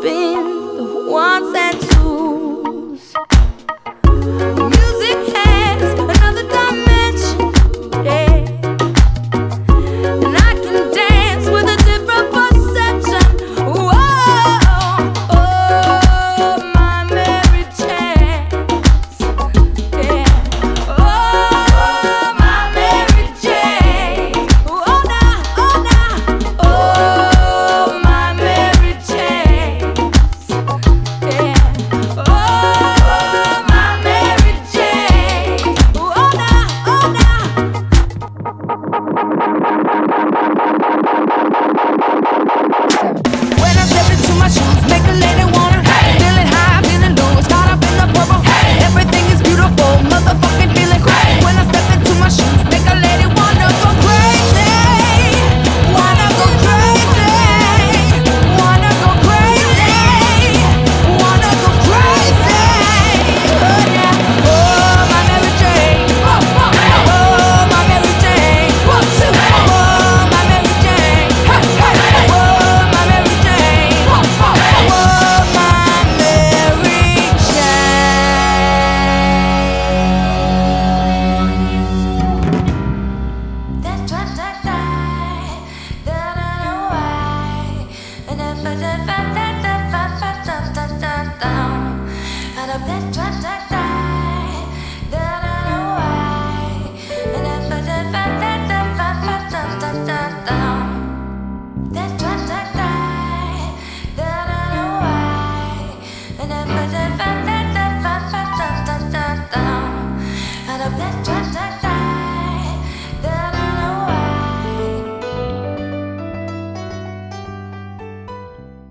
been